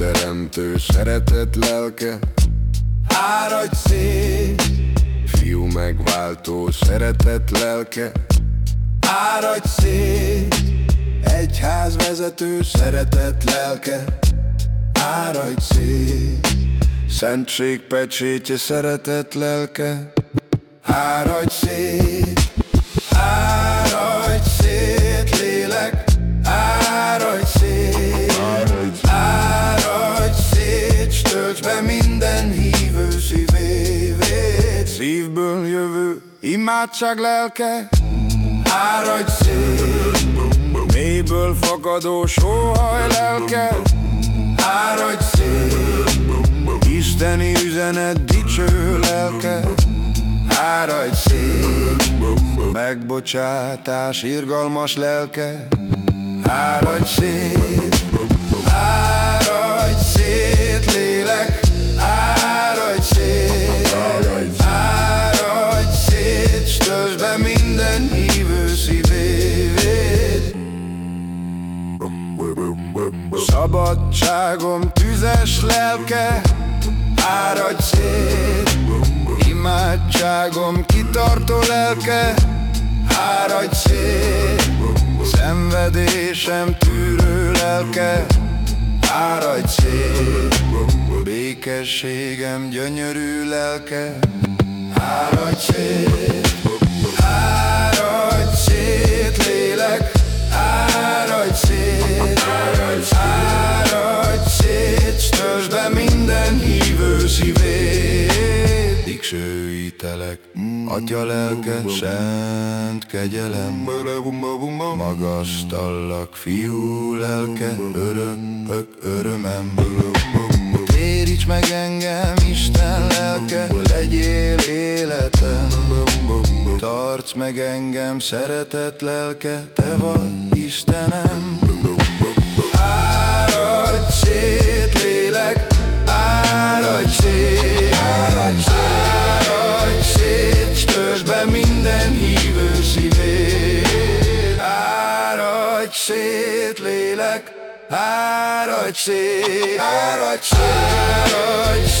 teremtő szeretet lelke. Áradj szét, fiú megváltó szeretet lelke. Áradj szét, egyház vezető szeretet lelke. Áradj szét, szentség pecsétje szeretet lelke. Áradj szét, jövő imádság lelke. Áradj szét, mélyből fakadó sóhaj lelke. Áradj szét, Isteni üzenet dicső lelke. Áradj szét, megbocsátás irgalmas lelke. Áradj szét, Szabadságom tüzes lelke, áradj szét. Imádságom kitartó lelke, áradj szét. Szenvedésem tűrő lelke, áradj szét. Békességem gyönyörű lelke, szívét. Dicsőítelek, Atya lelke, szent kegyelem. Magasztallak, fiú lelke, örömök örömem. Téríts meg engem, Isten lelke, legyél életem Tarts meg engem, szeretet lelke, te vagy Istenem szét, lélek, áradj szét, áradj szét, áradj szét,